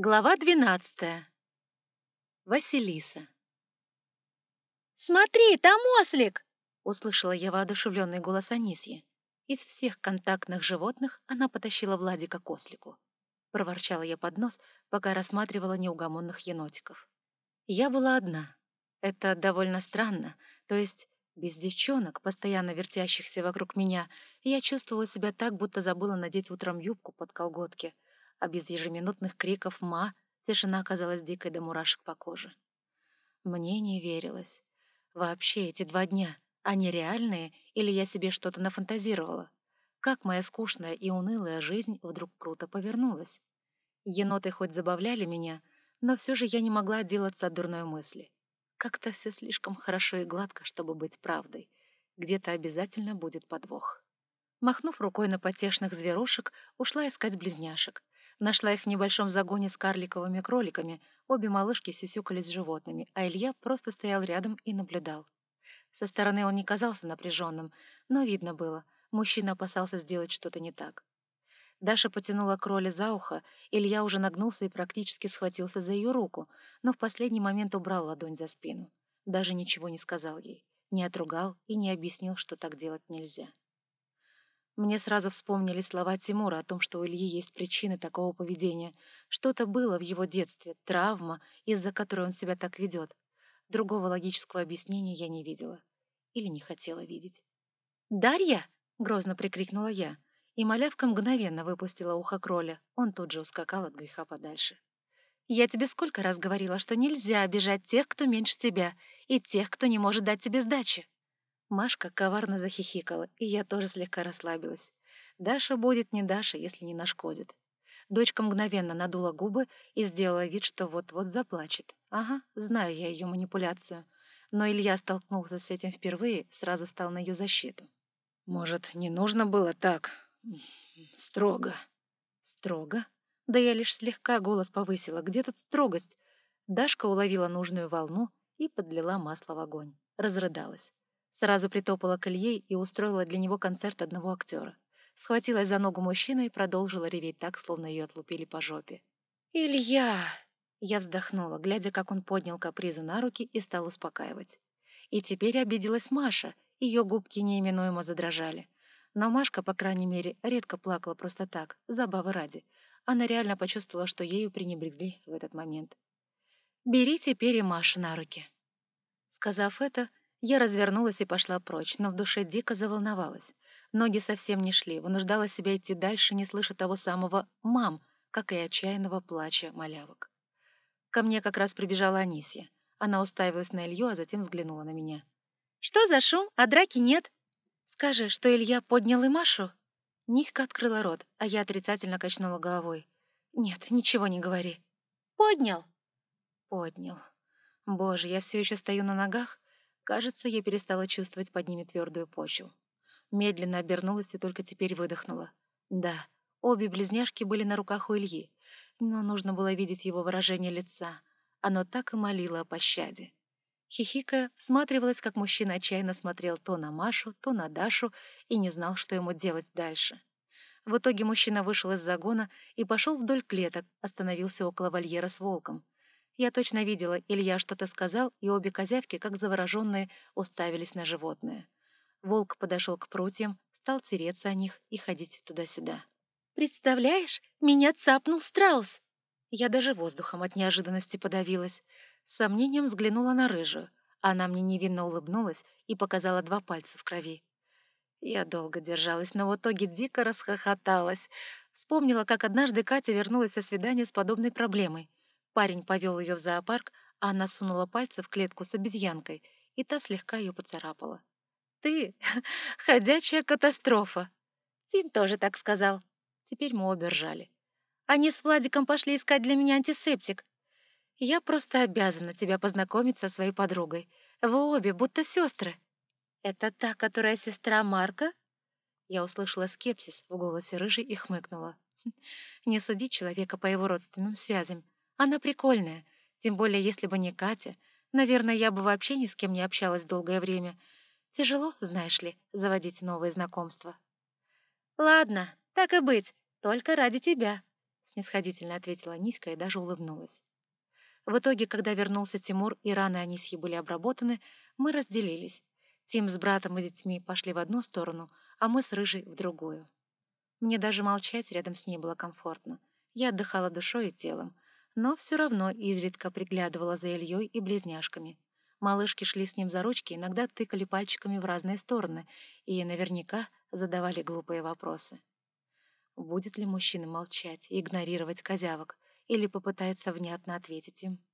Глава двенадцатая. Василиса. «Смотри, там ослик!» — услышала я воодушевленный голос Анисьи. Из всех контактных животных она потащила Владика к ослику. Проворчала я под нос, пока рассматривала неугомонных енотиков. Я была одна. Это довольно странно, то есть без девчонок, постоянно вертящихся вокруг меня, я чувствовала себя так, будто забыла надеть утром юбку под колготки — а без ежеминутных криков «ма» тишина оказалась дикой до мурашек по коже. Мне не верилось. Вообще, эти два дня, они реальные или я себе что-то нафантазировала? Как моя скучная и унылая жизнь вдруг круто повернулась? Еноты хоть забавляли меня, но все же я не могла отделаться от дурной мысли. Как-то все слишком хорошо и гладко, чтобы быть правдой. Где-то обязательно будет подвох. Махнув рукой на потешных зверушек, ушла искать близняшек. Нашла их в небольшом загоне с карликовыми кроликами, обе малышки сюсюкались с животными, а Илья просто стоял рядом и наблюдал. Со стороны он не казался напряженным, но видно было, мужчина опасался сделать что-то не так. Даша потянула кроля за ухо, Илья уже нагнулся и практически схватился за ее руку, но в последний момент убрал ладонь за спину. Даже ничего не сказал ей, не отругал и не объяснил, что так делать нельзя. Мне сразу вспомнили слова Тимура о том, что у Ильи есть причины такого поведения. Что-то было в его детстве, травма, из-за которой он себя так ведет. Другого логического объяснения я не видела. Или не хотела видеть. «Дарья!» — грозно прикрикнула я. И малявка мгновенно выпустила ухо кроля. Он тут же ускакал от греха подальше. «Я тебе сколько раз говорила, что нельзя обижать тех, кто меньше тебя, и тех, кто не может дать тебе сдачи!» Машка коварно захихикала, и я тоже слегка расслабилась. Даша будет не Даша, если не нашкодит. Дочка мгновенно надула губы и сделала вид, что вот-вот заплачет. Ага, знаю я ее манипуляцию. Но Илья столкнулся с этим впервые, сразу стал на ее защиту. «Может, не нужно было так? Строго». «Строго?» Да я лишь слегка голос повысила. Где тут строгость? Дашка уловила нужную волну и подлила масло в огонь. Разрыдалась. Сразу притопала к Илье и устроила для него концерт одного актера. Схватилась за ногу мужчины и продолжила реветь так, словно ее отлупили по жопе. «Илья!» Я вздохнула, глядя, как он поднял капризу на руки и стал успокаивать. И теперь обиделась Маша, ее губки неименуемо задрожали. Но Машка, по крайней мере, редко плакала просто так, забавы ради. Она реально почувствовала, что ею пренебрегли в этот момент. «Бери теперь и Машу на руки». Сказав это, я развернулась и пошла прочь, но в душе дико заволновалась. Ноги совсем не шли, вынуждала себя идти дальше, не слыша того самого «мам», как и отчаянного плача малявок. Ко мне как раз прибежала Анисия. Она уставилась на Илью, а затем взглянула на меня. «Что за шум? А драки нет?» «Скажи, что Илья поднял и Машу?» Ниська открыла рот, а я отрицательно качнула головой. «Нет, ничего не говори». «Поднял?» «Поднял. Боже, я все еще стою на ногах?» Кажется, я перестала чувствовать под ними твердую почву. Медленно обернулась и только теперь выдохнула. Да, обе близняшки были на руках у Ильи, но нужно было видеть его выражение лица. Оно так и молило о пощаде. Хихикая, всматривалась, как мужчина отчаянно смотрел то на Машу, то на Дашу и не знал, что ему делать дальше. В итоге мужчина вышел из загона и пошел вдоль клеток, остановился около вольера с волком — я точно видела, Илья что-то сказал, и обе козявки, как завороженные, уставились на животное. Волк подошел к прутьям, стал тереться о них и ходить туда-сюда. «Представляешь, меня цапнул страус!» Я даже воздухом от неожиданности подавилась. С сомнением взглянула на рыжую. Она мне невинно улыбнулась и показала два пальца в крови. Я долго держалась, но в итоге дико расхохоталась. Вспомнила, как однажды Катя вернулась со свидания с подобной проблемой. Парень повел ее в зоопарк, а она сунула пальцы в клетку с обезьянкой, и та слегка ее поцарапала. «Ты — ходячая катастрофа!» Тим тоже так сказал. Теперь мы обе ржали. Они с Владиком пошли искать для меня антисептик. Я просто обязана тебя познакомить со своей подругой. Вы обе будто сестры. Это та, которая сестра Марка? Я услышала скепсис в голосе рыжей и хмыкнула. Не судить человека по его родственным связям. Она прикольная, тем более если бы не Катя. Наверное, я бы вообще ни с кем не общалась долгое время. Тяжело, знаешь ли, заводить новые знакомства. «Ладно, так и быть, только ради тебя», — снисходительно ответила Ниська и даже улыбнулась. В итоге, когда вернулся Тимур и раны Анисьи были обработаны, мы разделились. Тим с братом и детьми пошли в одну сторону, а мы с Рыжей в другую. Мне даже молчать рядом с ней было комфортно. Я отдыхала душой и телом, но все равно изредка приглядывала за Ильей и близняшками. Малышки шли с ним за ручки, иногда тыкали пальчиками в разные стороны и наверняка задавали глупые вопросы. Будет ли мужчина молчать игнорировать козявок, или попытается внятно ответить им?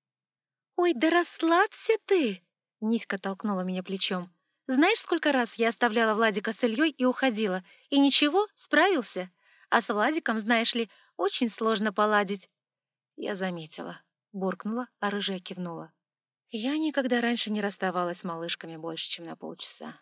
«Ой, да расслабься ты!» — Низко толкнула меня плечом. Знаешь, сколько раз я оставляла Владика с Ильей и уходила, и ничего, справился. А с Владиком, знаешь ли, очень сложно поладить. Я заметила, буркнула, а рыжая кивнула. Я никогда раньше не расставалась с малышками больше, чем на полчаса.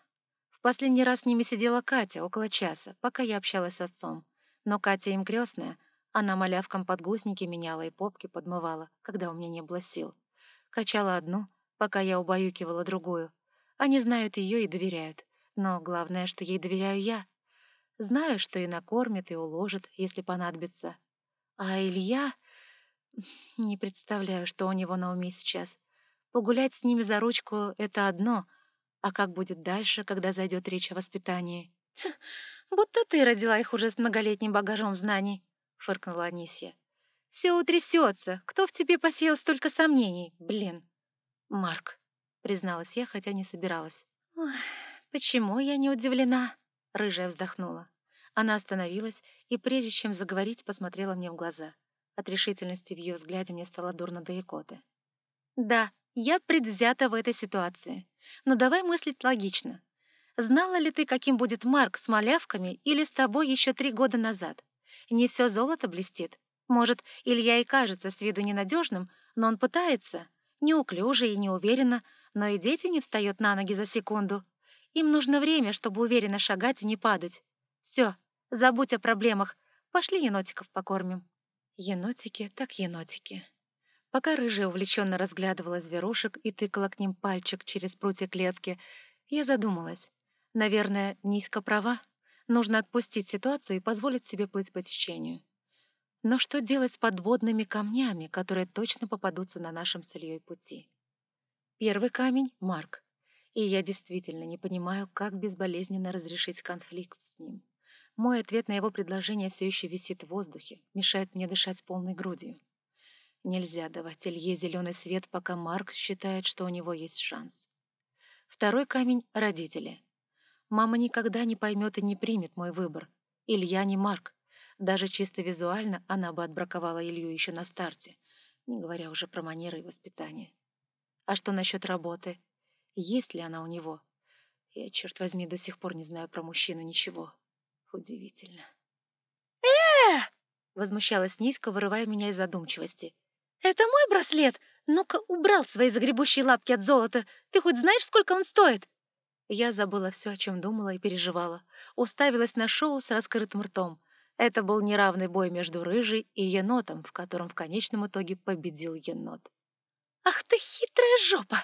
В последний раз с ними сидела Катя около часа, пока я общалась с отцом. Но Катя им крестная, она малявкам подгузники меняла и попки подмывала, когда у меня не было сил. Качала одну, пока я убаюкивала другую — они знают ее и доверяют. Но главное, что ей доверяю я. Знаю, что и накормит, и уложит, если понадобится. А Илья... Не представляю, что у него на уме сейчас. Погулять с ними за ручку — это одно, а как будет дальше, когда зайдет речь о воспитании? «Будто ты родила их уже с многолетним багажом знаний», — фыркнула Анисия. «Все утрясется. Кто в тебе посеял столько сомнений? Блин». «Марк, призналась я, хотя не собиралась. «Почему я не удивлена?» — рыжая вздохнула. Она остановилась и, прежде чем заговорить, посмотрела мне в глаза. От решительности в ее взгляде мне стало дурно до икоты. «Да, я предвзята в этой ситуации. Но давай мыслить логично. Знала ли ты, каким будет Марк с малявками или с тобой еще три года назад? Не все золото блестит. Может, Илья и кажется с виду ненадежным, но он пытается, неуклюже и неуверенно, но и дети не встают на ноги за секунду. Им нужно время, чтобы уверенно шагать и не падать. Все, забудь о проблемах. Пошли енотиков покормим. Енотики так енотики. Пока рыжая увлеченно разглядывала зверушек и тыкала к ним пальчик через прутья клетки, я задумалась. Наверное, низко права. Нужно отпустить ситуацию и позволить себе плыть по течению. Но что делать с подводными камнями, которые точно попадутся на нашем с Ильей пути? Первый камень — Марк. И я действительно не понимаю, как безболезненно разрешить конфликт с ним. Мой ответ на его предложение все еще висит в воздухе, мешает мне дышать полной грудью. Нельзя давать Илье зеленый свет, пока Марк считает, что у него есть шанс. Второй камень — родители. Мама никогда не поймет и не примет мой выбор. Илья не Марк. Даже чисто визуально она бы отбраковала Илью еще на старте, не говоря уже про манеры и воспитание. А что насчет работы? Есть ли она у него? Я, черт возьми, до сих пор не знаю про мужчину ничего. Удивительно. э возмущалась низко, вырывая меня из задумчивости. «Это мой браслет! Ну-ка, убрал свои загребущие лапки от золота! Ты хоть знаешь, сколько он стоит?» Я забыла все, о чем думала и переживала. Уставилась на шоу с раскрытым ртом. Это был неравный бой между рыжей и енотом, в котором в конечном итоге победил енот. «Ах ты хитрая жопа!»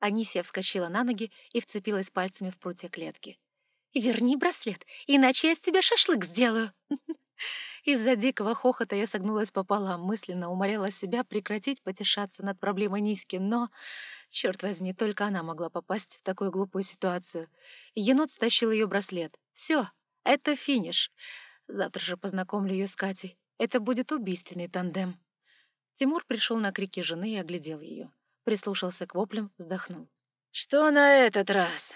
Анисия вскочила на ноги и вцепилась пальцами в прутья клетки. «Верни браслет, иначе я с тебя шашлык сделаю!» Из-за дикого хохота я согнулась пополам, мысленно умоляла себя прекратить потешаться над проблемой Низки, но, черт возьми, только она могла попасть в такую глупую ситуацию. Енот стащил ее браслет. Все, это финиш. Завтра же познакомлю ее с Катей. Это будет убийственный тандем. Тимур пришел на крики жены и оглядел ее. Прислушался к воплям, вздохнул. «Что на этот раз?»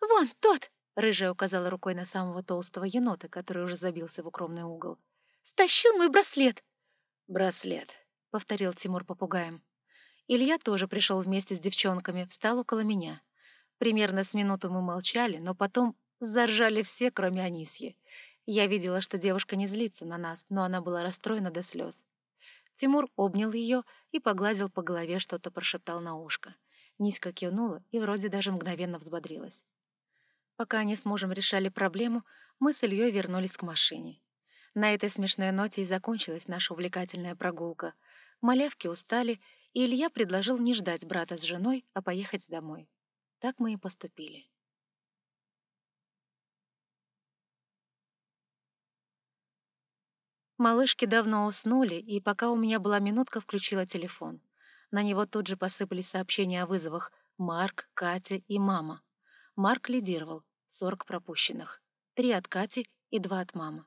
«Вон тот!» — рыжая указала рукой на самого толстого енота, который уже забился в укромный угол. «Стащил мой браслет!» «Браслет», — повторил Тимур попугаем. Илья тоже пришел вместе с девчонками, встал около меня. Примерно с минуту мы молчали, но потом заржали все, кроме Анисьи. Я видела, что девушка не злится на нас, но она была расстроена до слез. Тимур обнял ее и погладил по голове, что-то прошептал на ушко. Низко кивнула и вроде даже мгновенно взбодрилась. Пока они с мужем решали проблему, мы с Ильей вернулись к машине. На этой смешной ноте и закончилась наша увлекательная прогулка. Малявки устали, и Илья предложил не ждать брата с женой, а поехать домой. Так мы и поступили. Малышки давно уснули, и пока у меня была минутка, включила телефон. На него тут же посыпались сообщения о вызовах Марк, Катя и мама. Марк лидировал, 40 пропущенных. Три от Кати и два от мамы.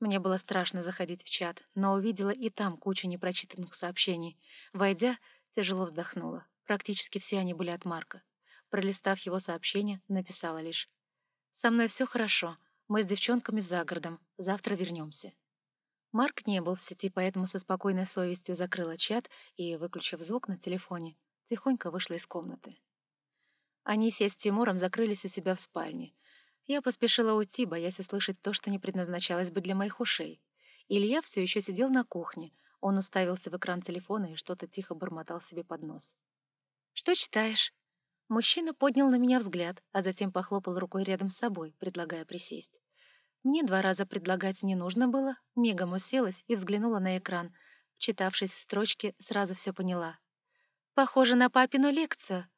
Мне было страшно заходить в чат, но увидела и там кучу непрочитанных сообщений. Войдя, тяжело вздохнула. Практически все они были от Марка. Пролистав его сообщение, написала лишь. «Со мной все хорошо. Мы с девчонками за городом. Завтра вернемся. Марк не был в сети, поэтому со спокойной совестью закрыла чат и, выключив звук на телефоне, тихонько вышла из комнаты. Анисия с Тимуром закрылись у себя в спальне. Я поспешила уйти, боясь услышать то, что не предназначалось бы для моих ушей. Илья все еще сидел на кухне. Он уставился в экран телефона и что-то тихо бормотал себе под нос. «Что читаешь?» Мужчина поднял на меня взгляд, а затем похлопал рукой рядом с собой, предлагая присесть. Мне два раза предлагать не нужно было, мигом уселась и взглянула на экран. Вчитавшись в строчки, сразу все поняла. «Похоже на папину лекцию».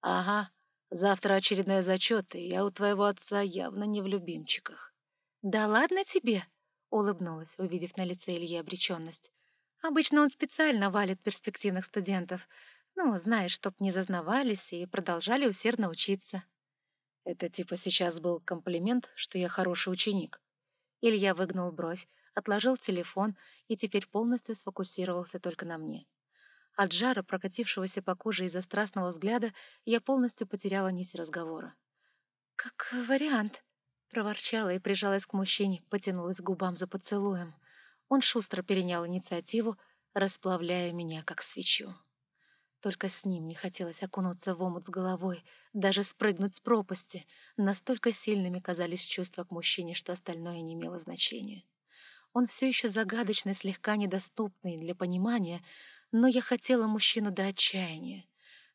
«Ага, завтра очередной зачет, и я у твоего отца явно не в любимчиках». «Да ладно тебе?» — улыбнулась, увидев на лице Ильи обреченность. «Обычно он специально валит перспективных студентов. Ну, знаешь, чтоб не зазнавались и продолжали усердно учиться». Это типа сейчас был комплимент, что я хороший ученик. Илья выгнул бровь, отложил телефон и теперь полностью сфокусировался только на мне. От жара, прокатившегося по коже из-за страстного взгляда, я полностью потеряла нить разговора. «Как вариант», — проворчала и прижалась к мужчине, потянулась к губам за поцелуем. Он шустро перенял инициативу, расплавляя меня, как свечу. Только с ним не хотелось окунуться в омут с головой, даже спрыгнуть с пропасти. Настолько сильными казались чувства к мужчине, что остальное не имело значения. Он все еще загадочный, слегка недоступный для понимания, но я хотела мужчину до отчаяния,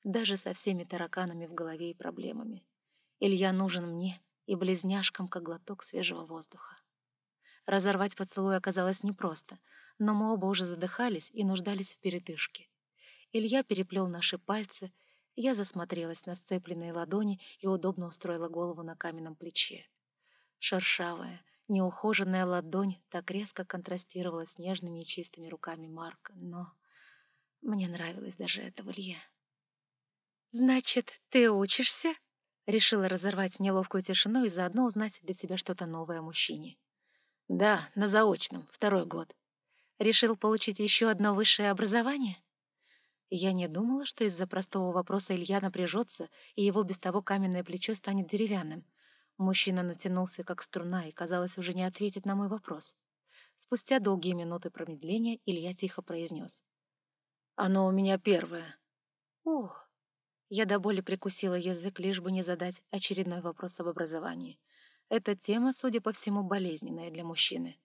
даже со всеми тараканами в голове и проблемами. Илья нужен мне и близняшкам, как глоток свежего воздуха. Разорвать поцелуй оказалось непросто, но мы оба уже задыхались и нуждались в передышке. Илья переплел наши пальцы, я засмотрелась на сцепленные ладони и удобно устроила голову на каменном плече. Шершавая, неухоженная ладонь так резко контрастировала с нежными и чистыми руками Марка, но мне нравилось даже это в Илье. «Значит, ты учишься?» Решила разорвать неловкую тишину и заодно узнать для себя что-то новое о мужчине. «Да, на заочном, второй год». «Решил получить еще одно высшее образование?» Я не думала, что из-за простого вопроса Илья напряжется, и его без того каменное плечо станет деревянным. Мужчина натянулся, как струна, и, казалось, уже не ответит на мой вопрос. Спустя долгие минуты промедления Илья тихо произнес. «Оно у меня первое». «Ух!» Я до боли прикусила язык, лишь бы не задать очередной вопрос об образовании. Эта тема, судя по всему, болезненная для мужчины.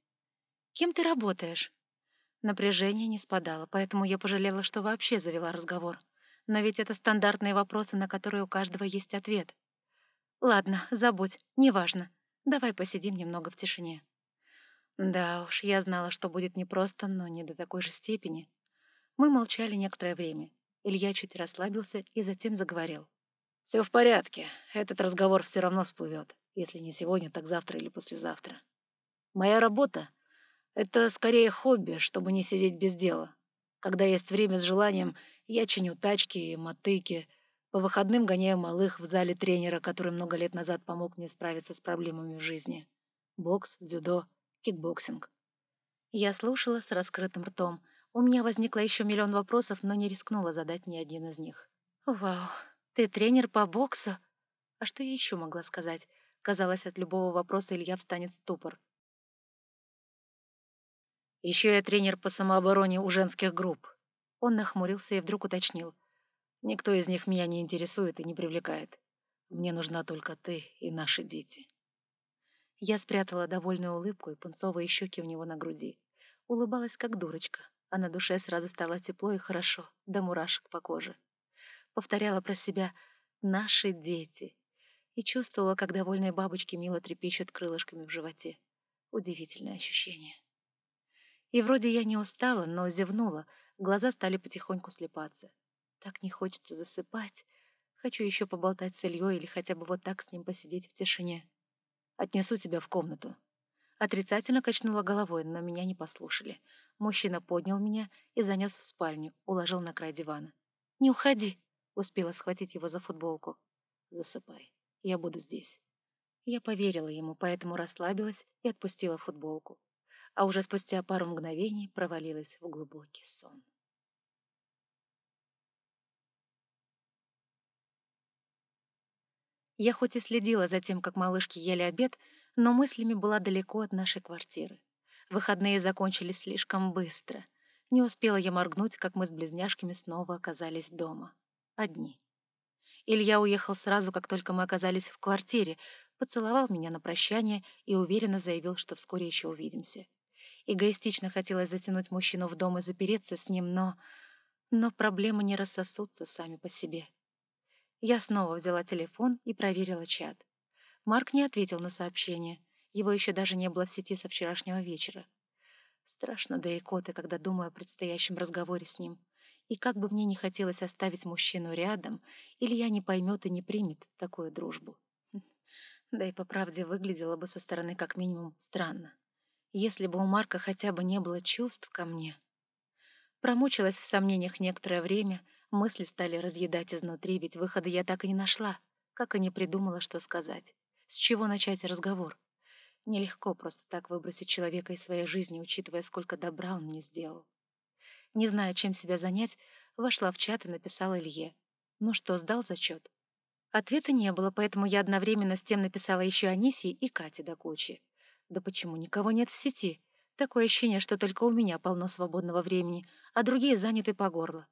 «Кем ты работаешь?» Напряжение не спадало, поэтому я пожалела, что вообще завела разговор. Но ведь это стандартные вопросы, на которые у каждого есть ответ. Ладно, забудь, неважно. Давай посидим немного в тишине. Да уж, я знала, что будет непросто, но не до такой же степени. Мы молчали некоторое время. Илья чуть расслабился и затем заговорил. «Все в порядке. Этот разговор все равно всплывет. Если не сегодня, так завтра или послезавтра. Моя работа это скорее хобби, чтобы не сидеть без дела. Когда есть время с желанием, я чиню тачки и мотыки. По выходным гоняю малых в зале тренера, который много лет назад помог мне справиться с проблемами в жизни. Бокс, дзюдо, кикбоксинг. Я слушала с раскрытым ртом. У меня возникло еще миллион вопросов, но не рискнула задать ни один из них. «Вау, ты тренер по боксу?» А что я еще могла сказать? Казалось, от любого вопроса Илья встанет в ступор. Еще я тренер по самообороне у женских групп. Он нахмурился и вдруг уточнил. Никто из них меня не интересует и не привлекает. Мне нужна только ты и наши дети. Я спрятала довольную улыбку и пунцовые щеки у него на груди. Улыбалась, как дурочка, а на душе сразу стало тепло и хорошо, до мурашек по коже. Повторяла про себя «наши дети» и чувствовала, как довольные бабочки мило трепещут крылышками в животе. Удивительное ощущение. И вроде я не устала, но зевнула, глаза стали потихоньку слепаться. Так не хочется засыпать. Хочу еще поболтать с Ильей или хотя бы вот так с ним посидеть в тишине. Отнесу тебя в комнату. Отрицательно качнула головой, но меня не послушали. Мужчина поднял меня и занес в спальню, уложил на край дивана. «Не уходи!» — успела схватить его за футболку. «Засыпай. Я буду здесь». Я поверила ему, поэтому расслабилась и отпустила футболку. А уже спустя пару мгновений провалилась в глубокий сон. Я хоть и следила за тем, как малышки ели обед, но мыслями была далеко от нашей квартиры. Выходные закончились слишком быстро. Не успела я моргнуть, как мы с близняшками снова оказались дома. Одни. Илья уехал сразу, как только мы оказались в квартире, поцеловал меня на прощание и уверенно заявил, что вскоре еще увидимся. Эгоистично хотелось затянуть мужчину в дом и запереться с ним, но... Но проблемы не рассосутся сами по себе. Я снова взяла телефон и проверила чат. Марк не ответил на сообщение. Его еще даже не было в сети со вчерашнего вечера. Страшно да и коты, когда думаю о предстоящем разговоре с ним. И как бы мне не хотелось оставить мужчину рядом, или я не поймет и не примет такую дружбу. Да и по правде выглядело бы со стороны как минимум странно. Если бы у Марка хотя бы не было чувств ко мне. Промучилась в сомнениях некоторое время — Мысли стали разъедать изнутри, ведь выхода я так и не нашла, как и не придумала, что сказать. С чего начать разговор? Нелегко просто так выбросить человека из своей жизни, учитывая, сколько добра он мне сделал. Не зная, чем себя занять, вошла в чат и написала Илье. «Ну что, сдал зачет?» Ответа не было, поэтому я одновременно с тем написала еще Анисии и Кате до кучи. Да почему никого нет в сети? Такое ощущение, что только у меня полно свободного времени, а другие заняты по горло.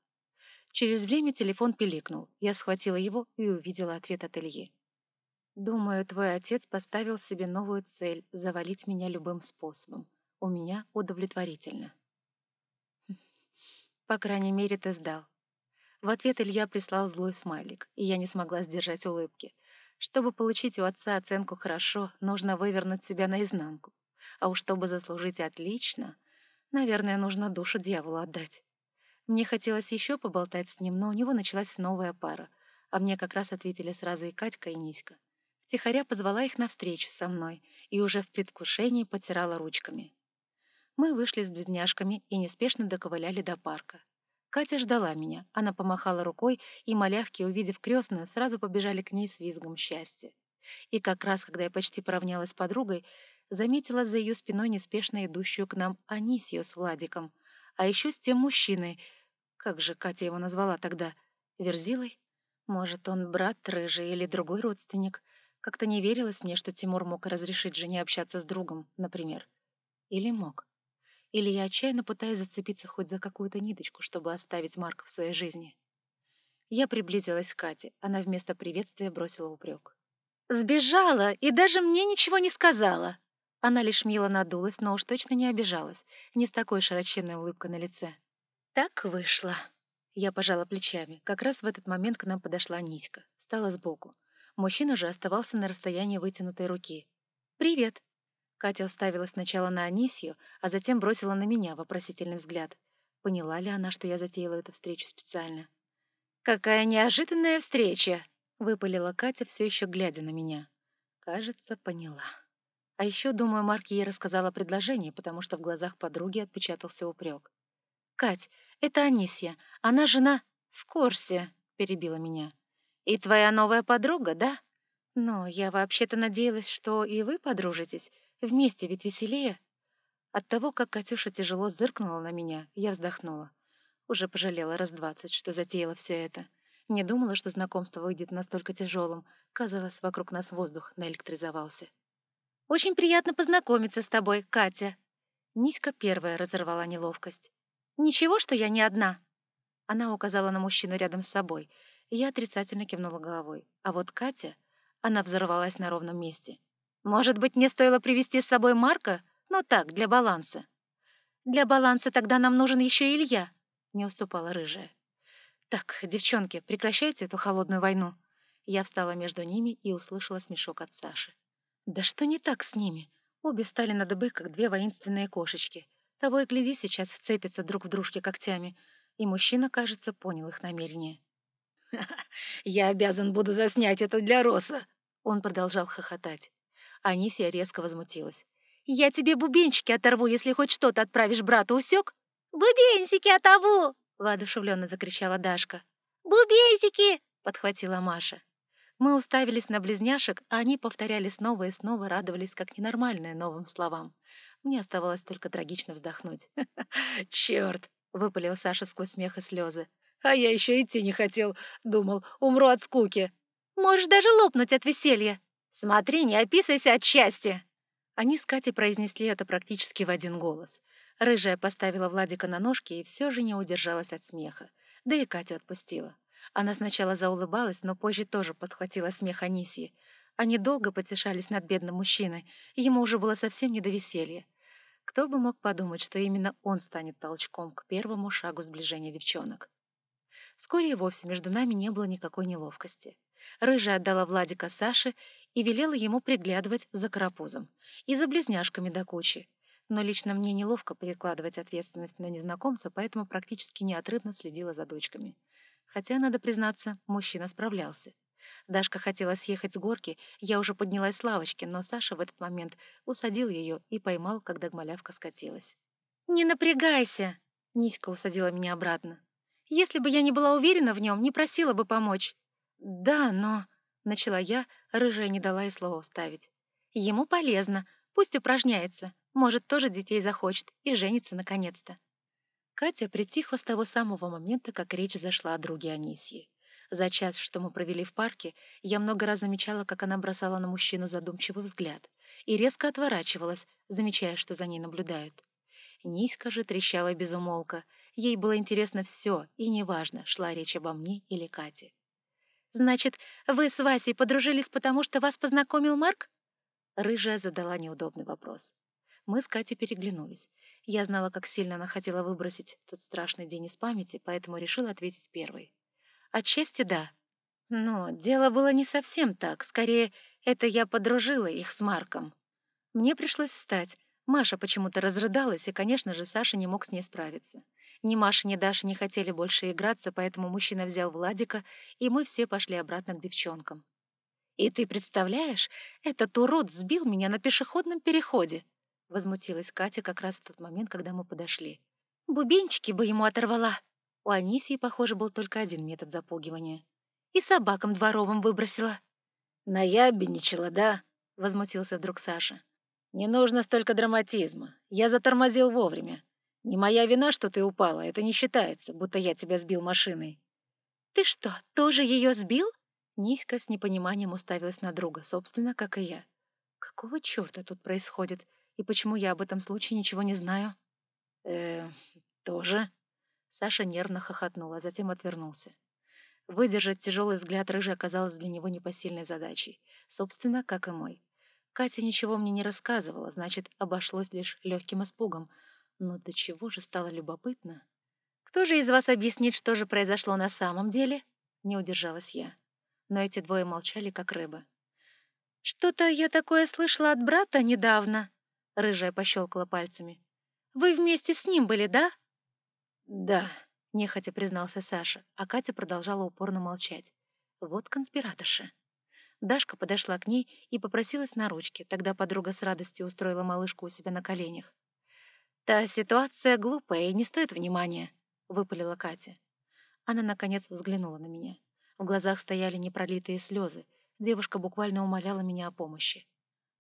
Через время телефон пиликнул. Я схватила его и увидела ответ от Ильи. «Думаю, твой отец поставил себе новую цель — завалить меня любым способом. У меня удовлетворительно». «По крайней мере, ты сдал». В ответ Илья прислал злой смайлик, и я не смогла сдержать улыбки. Чтобы получить у отца оценку «хорошо», нужно вывернуть себя наизнанку. А уж чтобы заслужить «отлично», наверное, нужно душу дьяволу отдать. Мне хотелось еще поболтать с ним, но у него началась новая пара, а мне как раз ответили сразу и Катька, и Ниська. Втихаря позвала их навстречу со мной и уже в предвкушении потирала ручками. Мы вышли с близняшками и неспешно доковыляли до парка. Катя ждала меня, она помахала рукой, и малявки, увидев крестную, сразу побежали к ней с визгом счастья. И как раз, когда я почти поравнялась с подругой, заметила за ее спиной неспешно идущую к нам Анисию с Владиком, а еще с тем мужчиной, как же Катя его назвала тогда? Верзилой? Может, он брат рыжий или другой родственник? Как-то не верилось мне, что Тимур мог разрешить жене общаться с другом, например. Или мог. Или я отчаянно пытаюсь зацепиться хоть за какую-то ниточку, чтобы оставить Марка в своей жизни. Я приблизилась к Кате. Она вместо приветствия бросила упрек. «Сбежала и даже мне ничего не сказала!» Она лишь мило надулась, но уж точно не обижалась, не с такой широченной улыбкой на лице. Так вышло. Я пожала плечами. Как раз в этот момент к нам подошла Ниська. Стала сбоку. Мужчина же оставался на расстоянии вытянутой руки. «Привет!» Катя уставилась сначала на Анисью, а затем бросила на меня вопросительный взгляд. Поняла ли она, что я затеяла эту встречу специально? «Какая неожиданная встреча!» — выпалила Катя, все еще глядя на меня. Кажется, поняла. А еще, думаю, Марк ей рассказала предложение, потому что в глазах подруги отпечатался упрек. «Кать, это Анисья. Она жена...» «В курсе», — перебила меня. «И твоя новая подруга, да?» «Но я вообще-то надеялась, что и вы подружитесь. Вместе ведь веселее». От того, как Катюша тяжело зыркнула на меня, я вздохнула. Уже пожалела раз двадцать, что затеяла все это. Не думала, что знакомство выйдет настолько тяжелым. Казалось, вокруг нас воздух наэлектризовался. «Очень приятно познакомиться с тобой, Катя». Ниська первая разорвала неловкость. «Ничего, что я не одна?» Она указала на мужчину рядом с собой. Я отрицательно кивнула головой. А вот Катя... Она взорвалась на ровном месте. «Может быть, мне стоило привести с собой Марка? Ну так, для баланса». «Для баланса тогда нам нужен еще Илья», — не уступала рыжая. «Так, девчонки, прекращайте эту холодную войну». Я встала между ними и услышала смешок от Саши. «Да что не так с ними? Обе стали на дыбы, как две воинственные кошечки. Того и гляди, сейчас вцепятся друг в дружке когтями. И мужчина, кажется, понял их намерение. «Я обязан буду заснять это для Роса!» Он продолжал хохотать. Анисия резко возмутилась. Я тебе бубенчики оторву, если хоть что-то отправишь брату, усек? «Бубенчики оторву!» — воодушевленно закричала Дашка. «Бубенчики!» — подхватила Маша. Мы уставились на близняшек, а они повторяли снова и снова, радовались как ненормальные новым словам. Мне оставалось только трагично вздохнуть. «Черт!» — выпалил Саша сквозь смех и слезы. «А я еще идти не хотел. Думал, умру от скуки». «Можешь даже лопнуть от веселья. Смотри, не описывайся от счастья!» Они с Катей произнесли это практически в один голос. Рыжая поставила Владика на ножки и все же не удержалась от смеха. Да и Катю отпустила. Она сначала заулыбалась, но позже тоже подхватила смех Анисии. Они долго потешались над бедным мужчиной, ему уже было совсем не до веселья. Кто бы мог подумать, что именно он станет толчком к первому шагу сближения девчонок. Вскоре и вовсе между нами не было никакой неловкости. Рыжая отдала Владика Саше и велела ему приглядывать за карапузом и за близняшками до кучи. Но лично мне неловко перекладывать ответственность на незнакомца, поэтому практически неотрывно следила за дочками. Хотя, надо признаться, мужчина справлялся. Дашка хотела съехать с горки, я уже поднялась с лавочки, но Саша в этот момент усадил ее и поймал, когда малявка скатилась. «Не напрягайся!» — Низко усадила меня обратно. «Если бы я не была уверена в нем, не просила бы помочь». «Да, но...» — начала я, рыжая не дала и слова вставить. «Ему полезно, пусть упражняется, может, тоже детей захочет и женится наконец-то». Катя притихла с того самого момента, как речь зашла о друге Анисьи. За час, что мы провели в парке, я много раз замечала, как она бросала на мужчину задумчивый взгляд и резко отворачивалась, замечая, что за ней наблюдают. Ниська же трещала без умолка. Ей было интересно все, и неважно, шла речь обо мне или Кате. «Значит, вы с Васей подружились, потому что вас познакомил Марк?» Рыжая задала неудобный вопрос. Мы с Катей переглянулись. Я знала, как сильно она хотела выбросить тот страшный день из памяти, поэтому решила ответить первой. Отчасти да. Но дело было не совсем так. Скорее, это я подружила их с Марком. Мне пришлось встать. Маша почему-то разрыдалась, и, конечно же, Саша не мог с ней справиться. Ни Маша, ни Даша не хотели больше играться, поэтому мужчина взял Владика, и мы все пошли обратно к девчонкам. «И ты представляешь, этот урод сбил меня на пешеходном переходе!» — возмутилась Катя как раз в тот момент, когда мы подошли. «Бубенчики бы ему оторвала!» У Анисии, похоже, был только один метод запугивания. «И собакам дворовым выбросила!» «Наябедничала, да?» — возмутился вдруг Саша. «Не нужно столько драматизма. Я затормозил вовремя. Не моя вина, что ты упала, это не считается, будто я тебя сбил машиной». «Ты что, тоже ее сбил?» Ниська с непониманием уставилась на друга, собственно, как и я. «Какого черта тут происходит?» И почему я об этом случае ничего не знаю? э тоже?» Саша нервно хохотнул, а затем отвернулся. Выдержать тяжелый взгляд рыжий оказалось для него непосильной задачей. Собственно, как и мой. Катя ничего мне не рассказывала, значит, обошлось лишь легким испугом. Но до чего же стало любопытно? «Кто же из вас объяснит, что же произошло на самом деле?» Не удержалась я. Но эти двое молчали, как рыбы. «Что-то я такое слышала от брата недавно», Рыжая пощелкала пальцами. «Вы вместе с ним были, да?» «Да», — нехотя признался Саша, а Катя продолжала упорно молчать. «Вот конспираторша». Дашка подошла к ней и попросилась на ручки, тогда подруга с радостью устроила малышку у себя на коленях. «Та ситуация глупая и не стоит внимания», — выпалила Катя. Она, наконец, взглянула на меня. В глазах стояли непролитые слезы. Девушка буквально умоляла меня о помощи.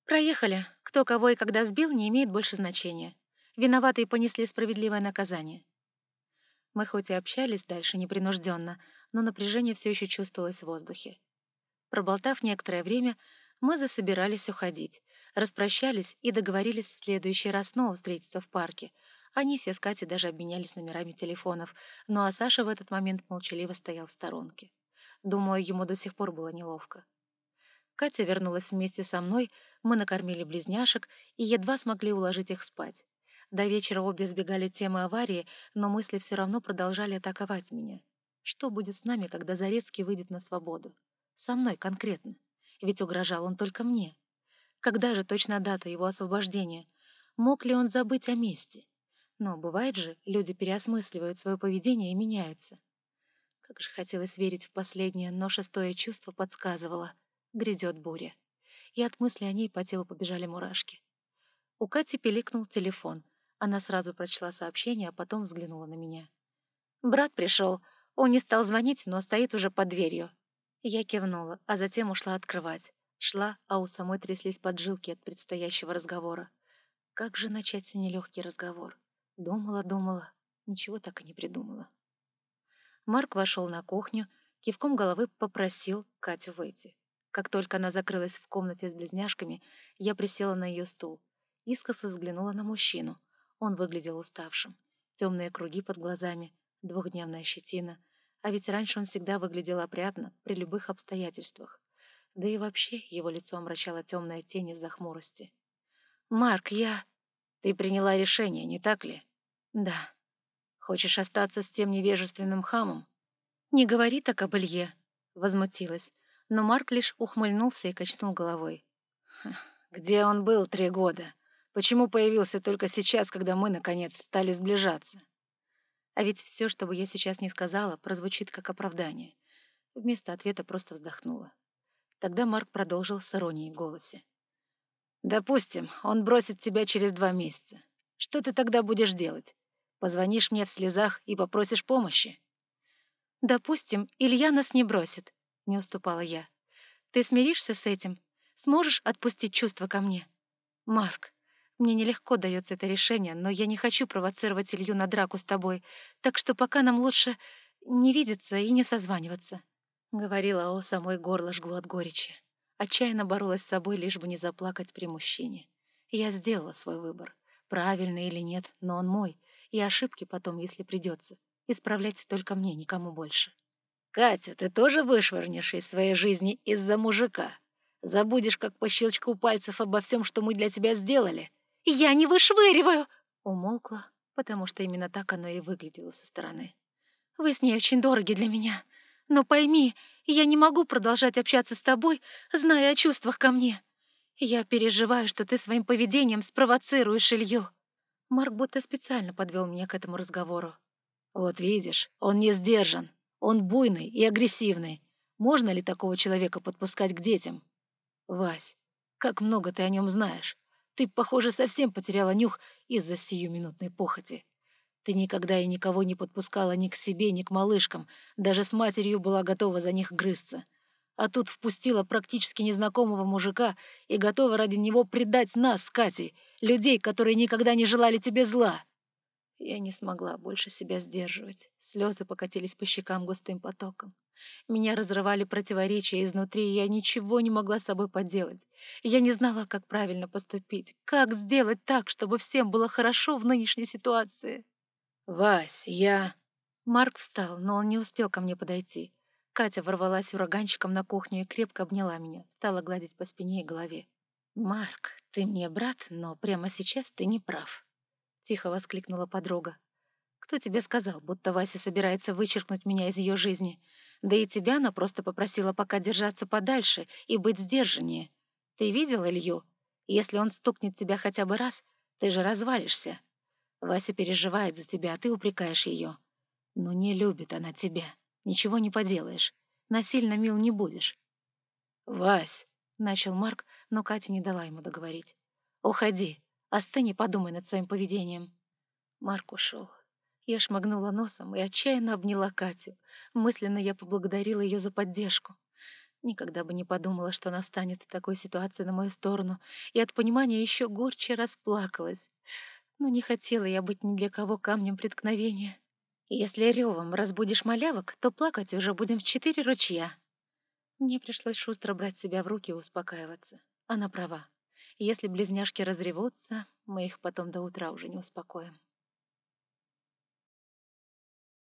Проехали. Кто кого и когда сбил, не имеет больше значения. Виноватые понесли справедливое наказание. Мы хоть и общались дальше непринужденно, но напряжение все еще чувствовалось в воздухе. Проболтав некоторое время, мы засобирались уходить, распрощались и договорились в следующий раз снова встретиться в парке. Анисия с Катей даже обменялись номерами телефонов, ну а Саша в этот момент молчаливо стоял в сторонке. Думаю, ему до сих пор было неловко. Катя вернулась вместе со мной, мы накормили близняшек и едва смогли уложить их спать. До вечера обе избегали темы аварии, но мысли все равно продолжали атаковать меня. Что будет с нами, когда Зарецкий выйдет на свободу? Со мной конкретно. Ведь угрожал он только мне. Когда же точно дата его освобождения? Мог ли он забыть о месте? Но бывает же, люди переосмысливают свое поведение и меняются. Как же хотелось верить в последнее, но шестое чувство подсказывало — грядет буря. И от мысли о ней по телу побежали мурашки. У Кати пиликнул телефон. Она сразу прочла сообщение, а потом взглянула на меня. «Брат пришел. Он не стал звонить, но стоит уже под дверью». Я кивнула, а затем ушла открывать. Шла, а у самой тряслись поджилки от предстоящего разговора. Как же начать нелегкий разговор? Думала, думала, ничего так и не придумала. Марк вошел на кухню, кивком головы попросил Катю выйти. Как только она закрылась в комнате с близняшками, я присела на ее стул. Искоса взглянула на мужчину. Он выглядел уставшим. Темные круги под глазами, двухдневная щетина. А ведь раньше он всегда выглядел опрятно, при любых обстоятельствах. Да и вообще его лицо омрачала темная тень из-за хмурости. «Марк, я...» «Ты приняла решение, не так ли?» «Да». «Хочешь остаться с тем невежественным хамом?» «Не говори так об Илье», — возмутилась. Но Марк лишь ухмыльнулся и качнул головой. «Где он был три года? Почему появился только сейчас, когда мы, наконец, стали сближаться?» А ведь все, что бы я сейчас не сказала, прозвучит как оправдание. Вместо ответа просто вздохнула. Тогда Марк продолжил с иронией в голосе. Допустим, он бросит тебя через два месяца. Что ты тогда будешь делать? Позвонишь мне в слезах и попросишь помощи? Допустим, Илья нас не бросит, не уступала я. Ты смиришься с этим? Сможешь отпустить чувства ко мне? Марк, мне нелегко дается это решение, но я не хочу провоцировать Илью на драку с тобой, так что пока нам лучше не видеться и не созваниваться. Говорила, о, самой горло жгло от горечи. Отчаянно боролась с собой, лишь бы не заплакать при мужчине. Я сделала свой выбор. Правильный или нет, но он мой. И ошибки потом, если придется, исправлять только мне, никому больше. «Катя, ты тоже вышвырнешь из своей жизни из-за мужика? Забудешь, как по щелчку пальцев обо всем, что мы для тебя сделали?» «Я не вышвыриваю!» Умолкла, потому что именно так оно и выглядело со стороны. «Вы с ней очень дороги для меня. Но пойми, я не могу продолжать общаться с тобой, зная о чувствах ко мне. Я переживаю, что ты своим поведением спровоцируешь Илью». Марк будто специально подвел меня к этому разговору. «Вот видишь, он не сдержан. Он буйный и агрессивный. Можно ли такого человека подпускать к детям? Вась, как много ты о нем знаешь. Ты, похоже, совсем потеряла нюх из-за сиюминутной похоти. Ты никогда и никого не подпускала ни к себе, ни к малышкам, даже с матерью была готова за них грызться. А тут впустила практически незнакомого мужика и готова ради него предать нас с Катей, людей, которые никогда не желали тебе зла. Я не смогла больше себя сдерживать. Слезы покатились по щекам густым потоком. Меня разрывали противоречия изнутри, и я ничего не могла с собой поделать. Я не знала, как правильно поступить, как сделать так, чтобы всем было хорошо в нынешней ситуации. «Вась, я...» Марк встал, но он не успел ко мне подойти. Катя ворвалась ураганчиком на кухню и крепко обняла меня, стала гладить по спине и голове. «Марк, ты мне брат, но прямо сейчас ты не прав», — тихо воскликнула подруга. «Кто тебе сказал, будто Вася собирается вычеркнуть меня из ее жизни? Да и тебя она просто попросила пока держаться подальше и быть сдержаннее. Ты видел Илью? Если он стукнет тебя хотя бы раз, ты же развалишься». Вася переживает за тебя, а ты упрекаешь ее. Но не любит она тебя. Ничего не поделаешь. Насильно мил не будешь. «Вась!» — начал Марк, но Катя не дала ему договорить. «Уходи. Остынь и подумай над своим поведением». Марк ушел. Я шмыгнула носом и отчаянно обняла Катю. Мысленно я поблагодарила ее за поддержку. Никогда бы не подумала, что настанет такой ситуация на мою сторону, и от понимания еще горче расплакалась но не хотела я быть ни для кого камнем преткновения. Если ревом разбудишь малявок, то плакать уже будем в четыре ручья. Мне пришлось шустро брать себя в руки и успокаиваться. Она права. Если близняшки разревутся, мы их потом до утра уже не успокоим.